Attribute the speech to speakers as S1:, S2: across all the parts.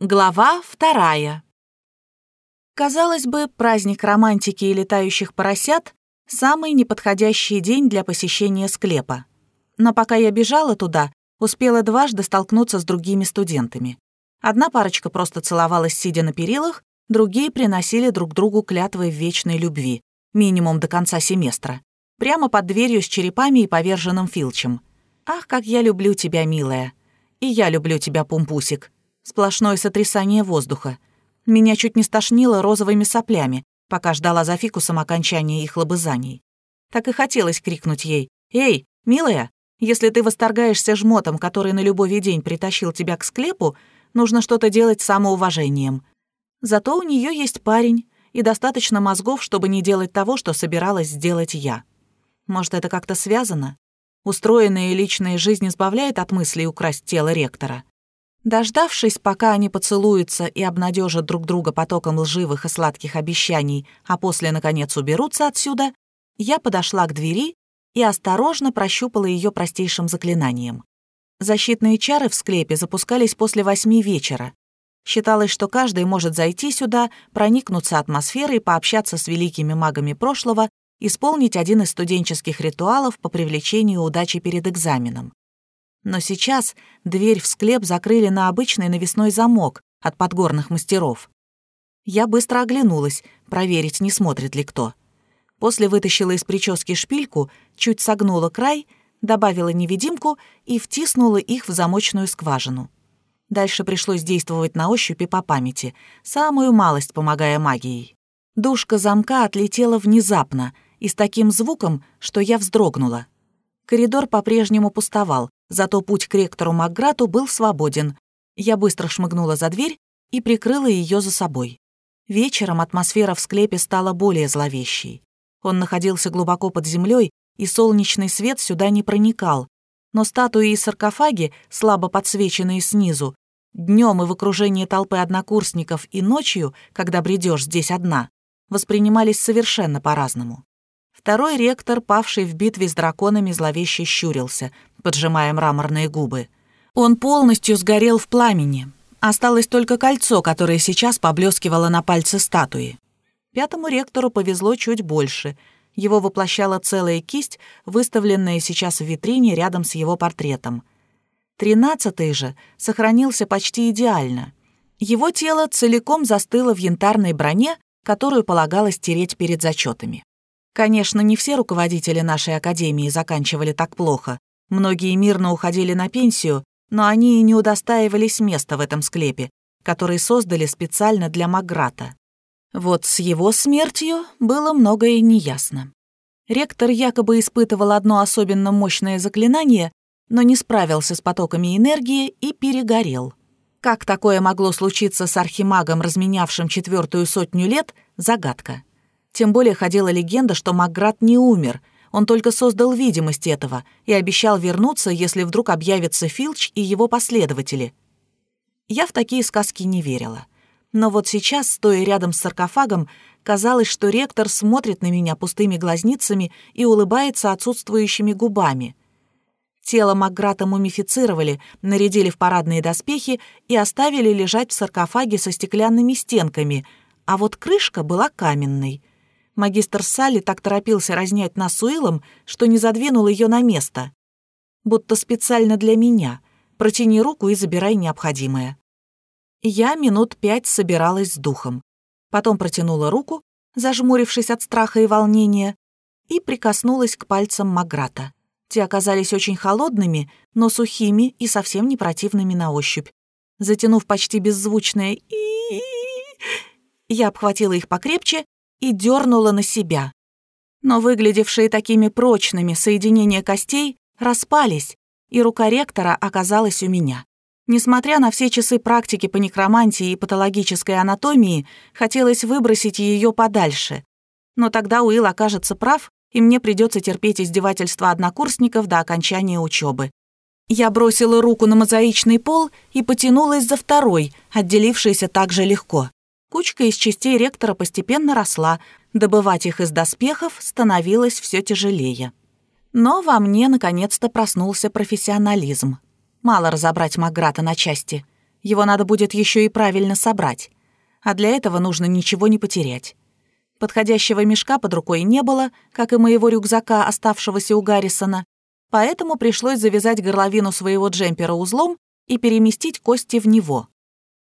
S1: Глава вторая. Казалось бы, праздник романтики и летающих поросят — самый неподходящий день для посещения склепа. Но пока я бежала туда, успела дважды столкнуться с другими студентами. Одна парочка просто целовалась, сидя на перилах, другие приносили друг другу клятвы вечной любви, минимум до конца семестра, прямо под дверью с черепами и поверженным филчем. «Ах, как я люблю тебя, милая!» «И я люблю тебя, пумпусик!» Сплошное сотрясание воздуха. Меня чуть не стошнило розовыми соплями, пока ждала за фикусом окончания их лобызаний. Так и хотелось крикнуть ей «Эй, милая, если ты восторгаешься жмотом, который на любой день притащил тебя к склепу, нужно что-то делать самоуважением. Зато у нее есть парень и достаточно мозгов, чтобы не делать того, что собиралась сделать я. Может, это как-то связано? Устроенная личная жизнь избавляет от мысли украсть тело ректора. Дождавшись, пока они поцелуются и обнадежат друг друга потоком лживых и сладких обещаний, а после, наконец, уберутся отсюда, я подошла к двери и осторожно прощупала ее простейшим заклинанием. Защитные чары в склепе запускались после восьми вечера. Считалось, что каждый может зайти сюда, проникнуться атмосферой, пообщаться с великими магами прошлого, исполнить один из студенческих ритуалов по привлечению удачи перед экзаменом. Но сейчас дверь в склеп закрыли на обычный навесной замок от подгорных мастеров. Я быстро оглянулась, проверить, не смотрит ли кто. После вытащила из прически шпильку, чуть согнула край, добавила невидимку и втиснула их в замочную скважину. Дальше пришлось действовать на ощупь и по памяти, самую малость помогая магией. Душка замка отлетела внезапно и с таким звуком, что я вздрогнула. Коридор по-прежнему пустовал, Зато путь к ректору Макграту был свободен. Я быстро шмыгнула за дверь и прикрыла ее за собой. Вечером атмосфера в склепе стала более зловещей. Он находился глубоко под землей, и солнечный свет сюда не проникал. Но статуи и саркофаги, слабо подсвеченные снизу, днем и в окружении толпы однокурсников и ночью, когда бредешь здесь одна, воспринимались совершенно по-разному. Второй ректор, павший в битве с драконами, зловеще щурился, поджимая мраморные губы. Он полностью сгорел в пламени. Осталось только кольцо, которое сейчас поблескивало на пальце статуи. Пятому ректору повезло чуть больше. Его воплощала целая кисть, выставленная сейчас в витрине рядом с его портретом. Тринадцатый же сохранился почти идеально. Его тело целиком застыло в янтарной броне, которую полагалось тереть перед зачетами. Конечно, не все руководители нашей академии заканчивали так плохо. Многие мирно уходили на пенсию, но они и не удостаивались места в этом склепе, который создали специально для Маграта. Вот с его смертью было многое неясно. Ректор якобы испытывал одно особенно мощное заклинание, но не справился с потоками энергии и перегорел. Как такое могло случиться с архимагом, разменявшим четвертую сотню лет, загадка. Тем более ходила легенда, что Макград не умер, он только создал видимость этого и обещал вернуться, если вдруг объявится Филч и его последователи. Я в такие сказки не верила. Но вот сейчас, стоя рядом с саркофагом, казалось, что ректор смотрит на меня пустыми глазницами и улыбается отсутствующими губами. Тело Макграта мумифицировали, нарядили в парадные доспехи и оставили лежать в саркофаге со стеклянными стенками, а вот крышка была каменной. Магистр Салли так торопился разнять нас с Уиллом, что не задвинул ее на место. Будто специально для меня. Протяни руку и забирай необходимое. Я минут пять собиралась с духом. Потом протянула руку, зажмурившись от страха и волнения, и прикоснулась к пальцам Маграта. Те оказались очень холодными, но сухими и совсем не противными на ощупь. Затянув почти беззвучное и я обхватила их покрепче и дернула на себя. Но выглядевшие такими прочными соединения костей распались, и рука ректора оказалась у меня. Несмотря на все часы практики по некромантии и патологической анатомии, хотелось выбросить ее подальше. Но тогда Уилл окажется прав, и мне придется терпеть издевательства однокурсников до окончания учебы. Я бросила руку на мозаичный пол и потянулась за второй, отделившейся так же легко. Кучка из частей ректора постепенно росла, добывать их из доспехов становилось все тяжелее. Но во мне наконец-то проснулся профессионализм. Мало разобрать Маграта на части. Его надо будет еще и правильно собрать. А для этого нужно ничего не потерять. Подходящего мешка под рукой не было, как и моего рюкзака, оставшегося у Гаррисона, поэтому пришлось завязать горловину своего джемпера узлом и переместить кости в него.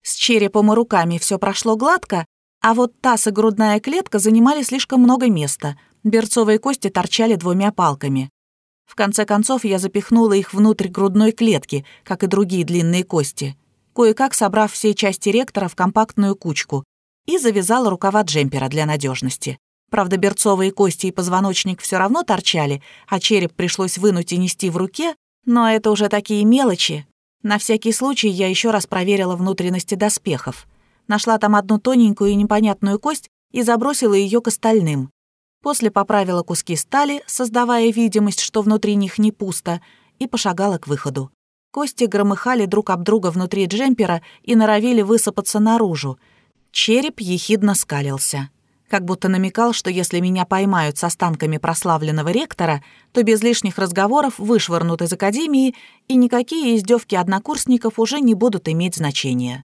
S1: С черепом и руками все прошло гладко, а вот таз и грудная клетка занимали слишком много места, берцовые кости торчали двумя палками. В конце концов, я запихнула их внутрь грудной клетки, как и другие длинные кости, кое-как собрав все части ректора в компактную кучку, и завязала рукава джемпера для надежности. Правда, берцовые кости и позвоночник все равно торчали, а череп пришлось вынуть и нести в руке, но это уже такие мелочи. На всякий случай я еще раз проверила внутренности доспехов. Нашла там одну тоненькую и непонятную кость и забросила ее к остальным. После поправила куски стали, создавая видимость, что внутри них не пусто, и пошагала к выходу. Кости громыхали друг об друга внутри джемпера и норовили высыпаться наружу — Череп ехидно скалился. Как будто намекал, что если меня поймают с останками прославленного ректора, то без лишних разговоров вышвырнут из академии, и никакие издевки однокурсников уже не будут иметь значения.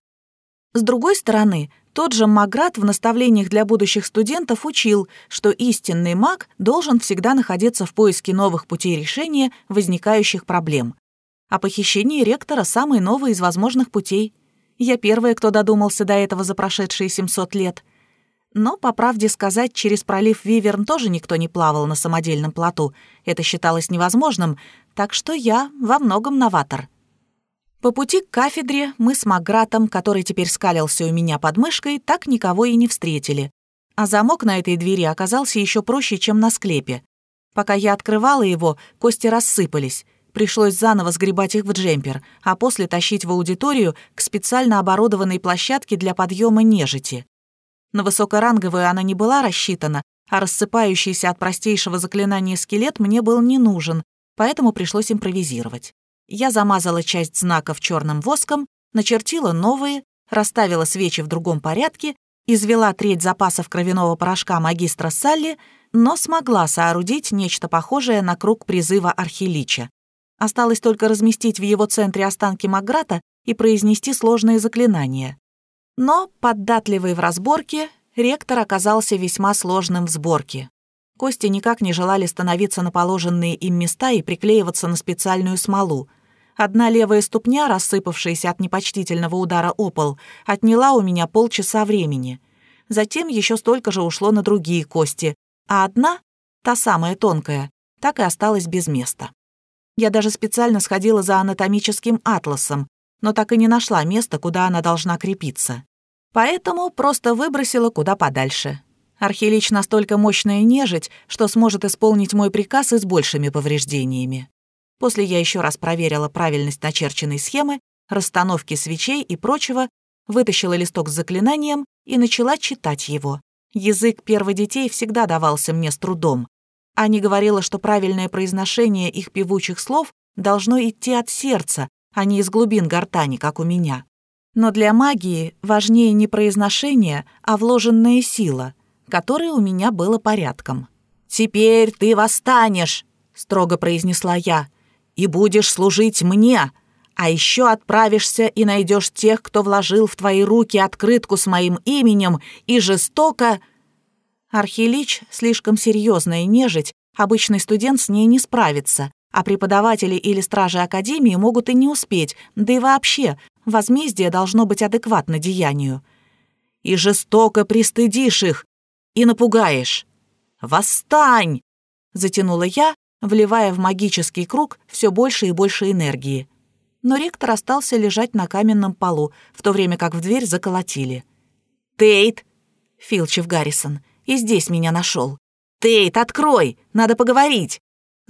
S1: С другой стороны, тот же Маград в наставлениях для будущих студентов учил, что истинный маг должен всегда находиться в поиске новых путей решения возникающих проблем. А похищение ректора — самый новый из возможных путей. Я первая, кто додумался до этого за прошедшие 700 лет. Но, по правде сказать, через пролив Виверн тоже никто не плавал на самодельном плоту. Это считалось невозможным, так что я во многом новатор. По пути к кафедре мы с Магратом, который теперь скалился у меня под мышкой, так никого и не встретили. А замок на этой двери оказался еще проще, чем на склепе. Пока я открывала его, кости рассыпались — Пришлось заново сгребать их в джемпер, а после тащить в аудиторию к специально оборудованной площадке для подъема нежити. На высокоранговую она не была рассчитана, а рассыпающийся от простейшего заклинания скелет мне был не нужен, поэтому пришлось импровизировать. Я замазала часть знаков черным воском, начертила новые, расставила свечи в другом порядке, извела треть запасов кровяного порошка магистра Салли, но смогла соорудить нечто похожее на круг призыва Архилича. Осталось только разместить в его центре останки Маграта и произнести сложные заклинания. Но, поддатливый в разборке, ректор оказался весьма сложным в сборке. Кости никак не желали становиться на положенные им места и приклеиваться на специальную смолу. Одна левая ступня, рассыпавшаяся от непочтительного удара о пол, отняла у меня полчаса времени. Затем еще столько же ушло на другие кости, а одна, та самая тонкая, так и осталась без места. Я даже специально сходила за анатомическим атласом, но так и не нашла места, куда она должна крепиться. Поэтому просто выбросила куда подальше. Архилич настолько мощная нежить, что сможет исполнить мой приказ и с большими повреждениями. После я еще раз проверила правильность начерченной схемы, расстановки свечей и прочего, вытащила листок с заклинанием и начала читать его. Язык первых детей всегда давался мне с трудом, Ани говорила, что правильное произношение их певучих слов должно идти от сердца, а не из глубин гортани, как у меня. Но для магии важнее не произношение, а вложенная сила, которая у меня было порядком. «Теперь ты восстанешь», — строго произнесла я, «и будешь служить мне, а еще отправишься и найдешь тех, кто вложил в твои руки открытку с моим именем и жестоко...» Архилич — слишком серьезная нежить, обычный студент с ней не справится, а преподаватели или стражи Академии могут и не успеть, да и вообще, возмездие должно быть адекватно деянию. И жестоко пристыдишь их, и напугаешь. «Восстань!» — затянула я, вливая в магический круг все больше и больше энергии. Но ректор остался лежать на каменном полу, в то время как в дверь заколотили. «Тейт!» — Филчев Гаррисон — и здесь меня нашел. «Тейт, открой! Надо поговорить!»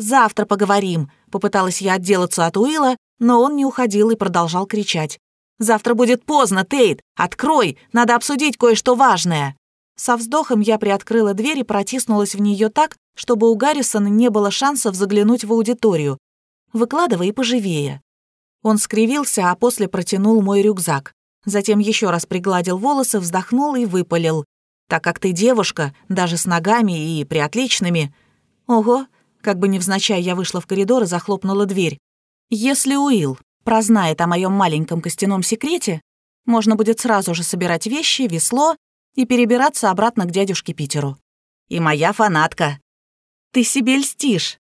S1: «Завтра поговорим», — попыталась я отделаться от Уилла, но он не уходил и продолжал кричать. «Завтра будет поздно, Тейт! Открой! Надо обсудить кое-что важное!» Со вздохом я приоткрыла дверь и протиснулась в нее так, чтобы у Гаррисона не было шансов заглянуть в аудиторию. «Выкладывай поживее». Он скривился, а после протянул мой рюкзак. Затем еще раз пригладил волосы, вздохнул и выпалил так как ты девушка, даже с ногами и приотличными. Ого, как бы невзначай я вышла в коридор и захлопнула дверь. Если Уилл прознает о моем маленьком костяном секрете, можно будет сразу же собирать вещи, весло и перебираться обратно к дядюшке Питеру. И моя фанатка. Ты себе льстишь.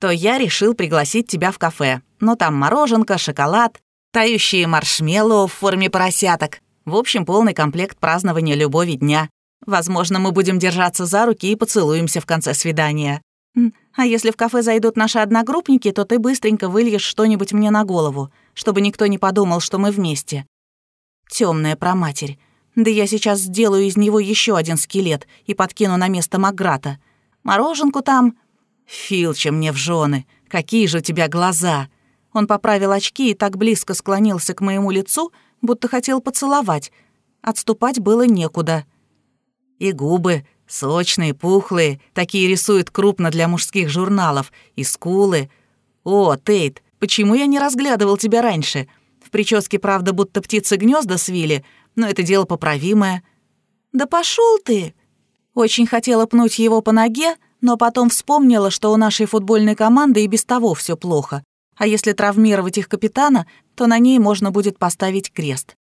S1: То я решил пригласить тебя в кафе. Но там мороженка, шоколад, тающие маршмеллоу в форме поросяток. В общем, полный комплект празднования любови дня. Возможно, мы будем держаться за руки и поцелуемся в конце свидания. А если в кафе зайдут наши одногруппники, то ты быстренько выльешь что-нибудь мне на голову, чтобы никто не подумал, что мы вместе. Темная проматерь. Да я сейчас сделаю из него еще один скелет и подкину на место Макграта. Мороженку там... Филча мне в жены. Какие же у тебя глаза!» Он поправил очки и так близко склонился к моему лицу, будто хотел поцеловать. Отступать было некуда. И губы, сочные, пухлые, такие рисуют крупно для мужских журналов, и скулы. О, Тейт, почему я не разглядывал тебя раньше? В прическе, правда, будто птицы гнезда свили, но это дело поправимое. Да пошел ты! Очень хотела пнуть его по ноге, но потом вспомнила, что у нашей футбольной команды и без того все плохо, а если травмировать их капитана, то на ней можно будет поставить крест.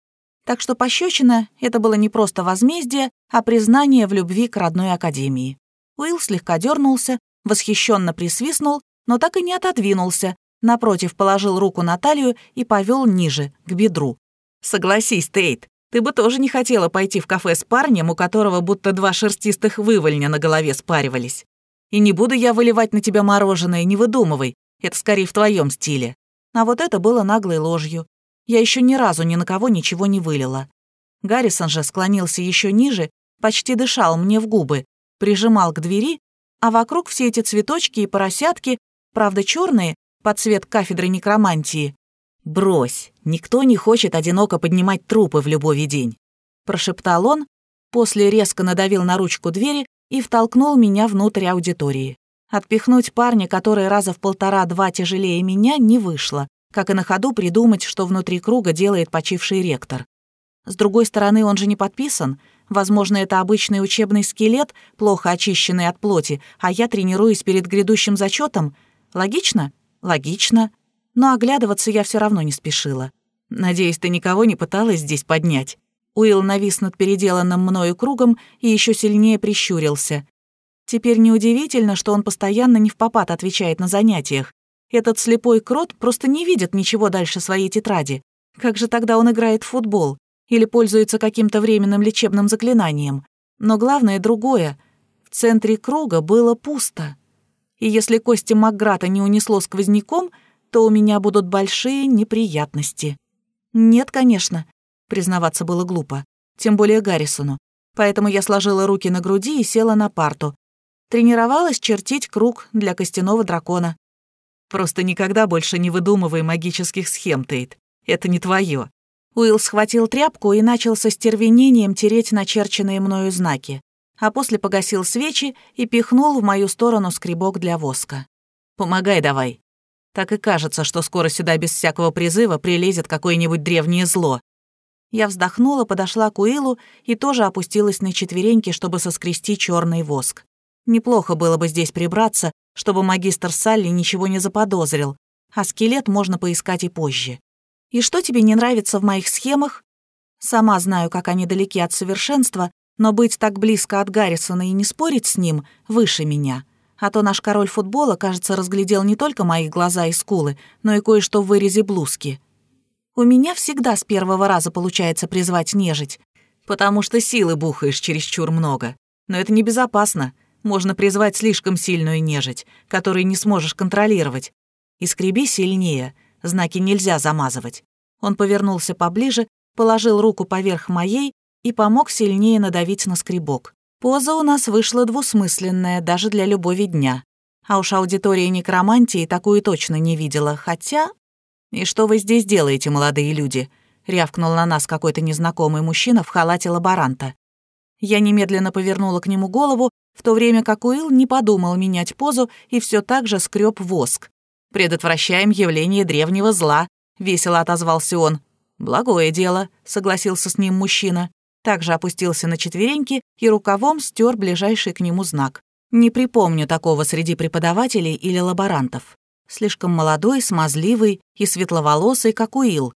S1: Так что пощечина — это было не просто возмездие, а признание в любви к родной академии. Уилл слегка дернулся, восхищенно присвистнул, но так и не отодвинулся, напротив положил руку на талию и повел ниже, к бедру. «Согласись, Тейт, ты бы тоже не хотела пойти в кафе с парнем, у которого будто два шерстистых вывольня на голове спаривались. И не буду я выливать на тебя мороженое, не выдумывай. Это скорее в твоем стиле. А вот это было наглой ложью. Я еще ни разу ни на кого ничего не вылила. Гаррисон же склонился еще ниже, почти дышал мне в губы, прижимал к двери, а вокруг все эти цветочки и поросятки, правда черные, под цвет кафедры некромантии. «Брось, никто не хочет одиноко поднимать трупы в любой день», прошептал он, после резко надавил на ручку двери и втолкнул меня внутрь аудитории. Отпихнуть парня, который раза в полтора-два тяжелее меня, не вышло, как и на ходу придумать, что внутри круга делает почивший ректор. С другой стороны, он же не подписан. Возможно, это обычный учебный скелет, плохо очищенный от плоти, а я тренируюсь перед грядущим зачетом. Логично? Логично. Но оглядываться я все равно не спешила. Надеюсь, ты никого не пыталась здесь поднять. Уилл навис над переделанным мною кругом и еще сильнее прищурился. Теперь неудивительно, что он постоянно не в попад отвечает на занятиях. Этот слепой крот просто не видит ничего дальше своей тетради. Как же тогда он играет в футбол? Или пользуется каким-то временным лечебным заклинанием? Но главное другое. В центре круга было пусто. И если кости Макграта не унесло сквозняком, то у меня будут большие неприятности. Нет, конечно, Признаваться было глупо, тем более Гаррисону. Поэтому я сложила руки на груди и села на парту. Тренировалась чертить круг для костяного дракона. Просто никогда больше не выдумывай магических схем, Тейт. Это не твое. Уилл схватил тряпку и начал со стервенением тереть начерченные мною знаки, а после погасил свечи и пихнул в мою сторону скребок для воска. «Помогай давай». Так и кажется, что скоро сюда без всякого призыва прилезет какое-нибудь древнее зло, я вздохнула, подошла к Уиллу и тоже опустилась на четвереньки, чтобы соскрести черный воск. Неплохо было бы здесь прибраться, чтобы магистр Салли ничего не заподозрил, а скелет можно поискать и позже. И что тебе не нравится в моих схемах? Сама знаю, как они далеки от совершенства, но быть так близко от Гаррисона и не спорить с ним выше меня. А то наш король футбола, кажется, разглядел не только мои глаза и скулы, но и кое-что в вырезе блузки. У меня всегда с первого раза получается призвать нежить, потому что силы бухаешь чересчур много. Но это небезопасно. Можно призвать слишком сильную нежить, которую не сможешь контролировать. И скреби сильнее, знаки нельзя замазывать. Он повернулся поближе, положил руку поверх моей и помог сильнее надавить на скребок. Поза у нас вышла двусмысленная даже для любови дня. А уж аудитория некромантии такую точно не видела, хотя «И что вы здесь делаете, молодые люди?» — рявкнул на нас какой-то незнакомый мужчина в халате лаборанта. Я немедленно повернула к нему голову, в то время как Уилл не подумал менять позу и все так же скреб воск. «Предотвращаем явление древнего зла», — весело отозвался он. «Благое дело», — согласился с ним мужчина. Также опустился на четвереньки и рукавом стер ближайший к нему знак. Не припомню такого среди преподавателей или лаборантов. Слишком молодой, смазливый и светловолосый, как Уилл.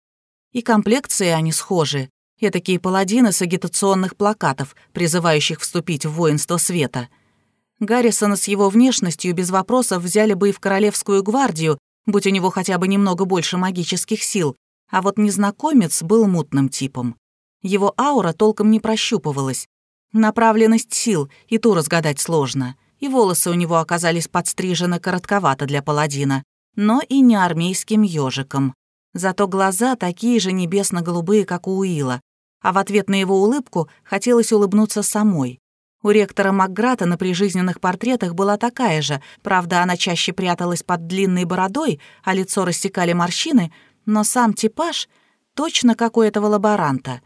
S1: И комплекции они схожи. Этакие паладины с агитационных плакатов, призывающих вступить в воинство света. Гаррисона с его внешностью без вопросов взяли бы и в Королевскую гвардию, будь у него хотя бы немного больше магических сил, а вот незнакомец был мутным типом. Его аура толком не прощупывалась. Направленность сил и ту разгадать сложно. И волосы у него оказались подстрижены коротковато для паладина, но и не армейским ежиком. Зато глаза такие же небесно-голубые, как у Уилла. А в ответ на его улыбку хотелось улыбнуться самой. У ректора Макграта на прижизненных портретах была такая же, правда, она чаще пряталась под длинной бородой, а лицо рассекали морщины, но сам типаж точно как у этого лаборанта.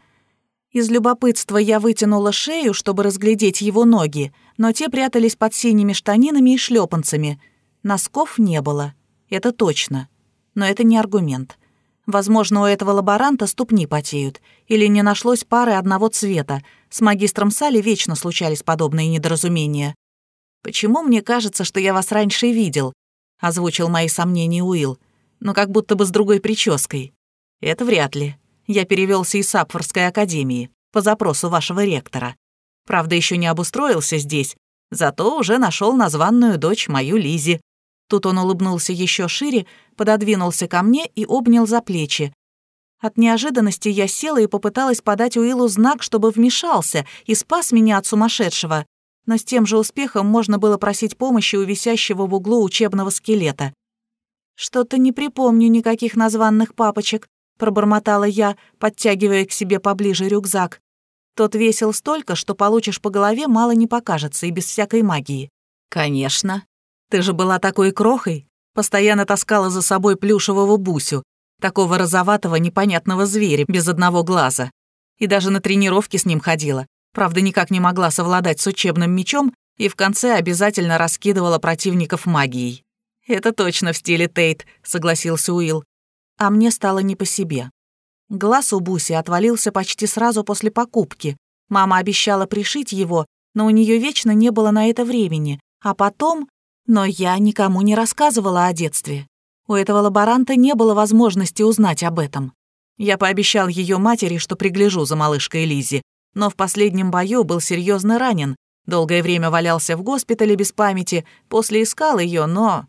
S1: Из любопытства я вытянула шею, чтобы разглядеть его ноги, но те прятались под синими штанинами и шлепанцами. Носков не было, это точно. Но это не аргумент. Возможно, у этого лаборанта ступни потеют, или не нашлось пары одного цвета. С магистром Салли вечно случались подобные недоразумения. «Почему мне кажется, что я вас раньше видел?» — озвучил мои сомнения Уилл. «Но как будто бы с другой прической». «Это вряд ли. Я перевелся из Сапфорской академии по запросу вашего ректора. Правда, еще не обустроился здесь, зато уже нашел названную дочь мою Лизи. Тут он улыбнулся еще шире, пододвинулся ко мне и обнял за плечи. От неожиданности я села и попыталась подать Уиллу знак, чтобы вмешался и спас меня от сумасшедшего. Но с тем же успехом можно было просить помощи у висящего в углу учебного скелета. «Что-то не припомню никаких названных папочек», — пробормотала я, подтягивая к себе поближе рюкзак. «Тот весил столько, что получишь по голове мало не покажется и без всякой магии». «Конечно», ты же была такой крохой, постоянно таскала за собой плюшевого бусю, такого розоватого непонятного зверя без одного глаза. И даже на тренировки с ним ходила. Правда, никак не могла совладать с учебным мечом и в конце обязательно раскидывала противников магией. «Это точно в стиле Тейт», — согласился Уилл. А мне стало не по себе. Глаз у Буси отвалился почти сразу после покупки. Мама обещала пришить его, но у нее вечно не было на это времени. А потом но я никому не рассказывала о детстве. У этого лаборанта не было возможности узнать об этом. Я пообещал ее матери, что пригляжу за малышкой Лизи, но в последнем бою был серьезно ранен, долгое время валялся в госпитале без памяти, после искал ее, но...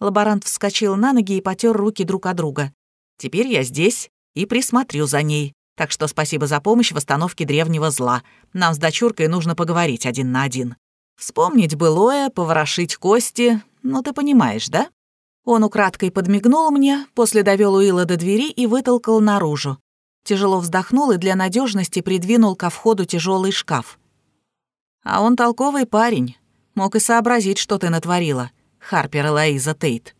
S1: Лаборант вскочил на ноги и потер руки друг от друга. «Теперь я здесь и присмотрю за ней. Так что спасибо за помощь в остановке древнего зла. Нам с дочуркой нужно поговорить один на один». Вспомнить былое, поворошить кости, ну ты понимаешь, да? Он украдкой подмигнул мне, после довел Уилла до двери и вытолкал наружу. Тяжело вздохнул и для надежности придвинул ко входу тяжелый шкаф. А он толковый парень. Мог и сообразить, что ты натворила, Харпер Элоиза Тейт.